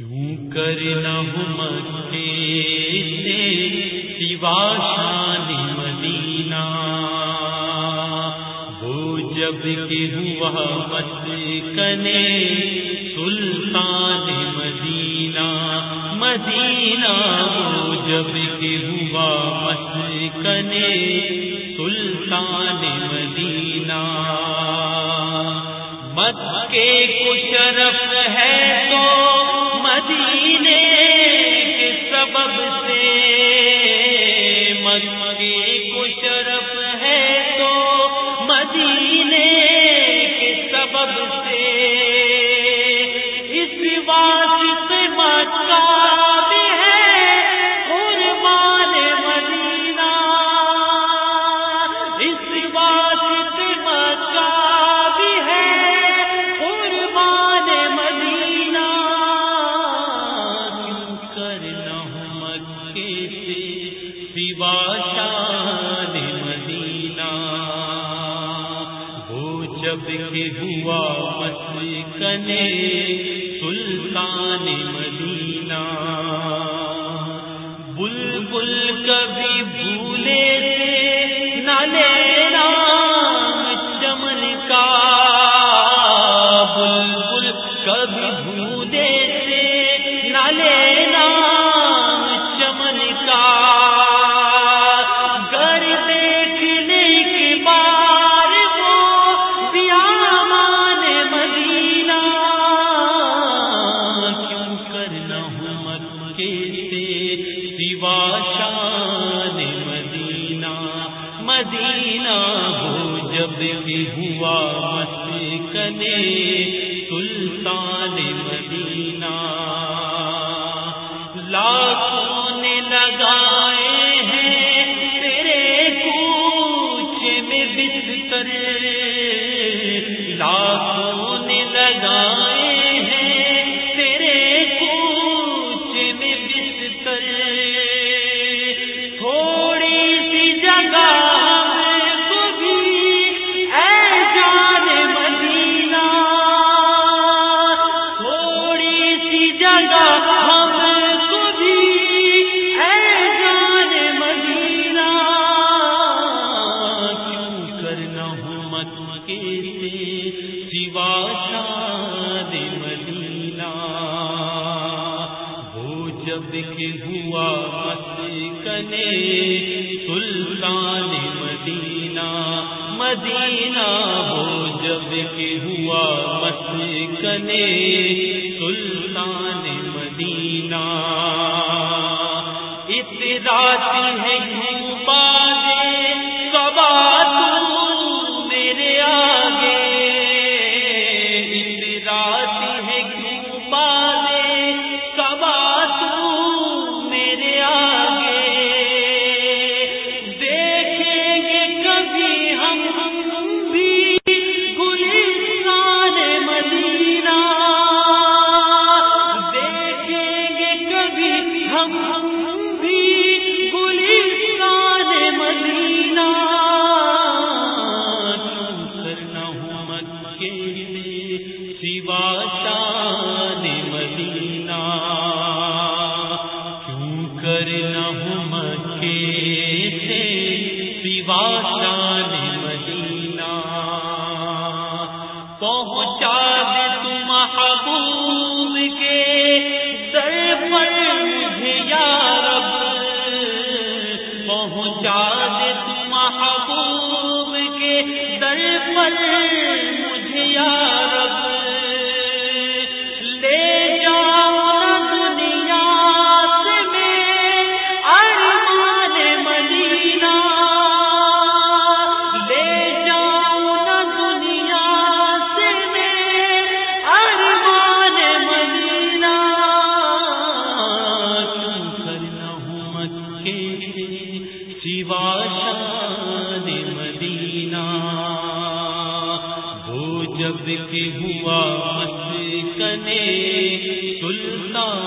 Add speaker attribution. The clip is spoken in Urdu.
Speaker 1: کیوں کرنا ہو مکے سے سوا شان مدینہ؟ وہ جبکہ ہوا مت کنے سلطان مدینہ مدینہ وہ جبکہ ہوا مت کنے ہوا مسکنے سلطان ہوا مسکنے سلطان مدینہ۔ لاکھوں نے لگائے ہیں تیرے کوچ میں بستر۔ لاکھوں نے لگائے جبکہ ہوا مسکنے سلطان مدینہ مدینہ ہو جبکہ ہوا مسکنے سلطان مدینہ۔ اتنی ہے پر مجھے لے جاؤ دنیا سے میں ارمان لے جاؤ دنیا سے میں ارمان مدینہ۔ نہ ہوں مکے شان مدینہ؟ جبکہ ہوا مسکنے سلطان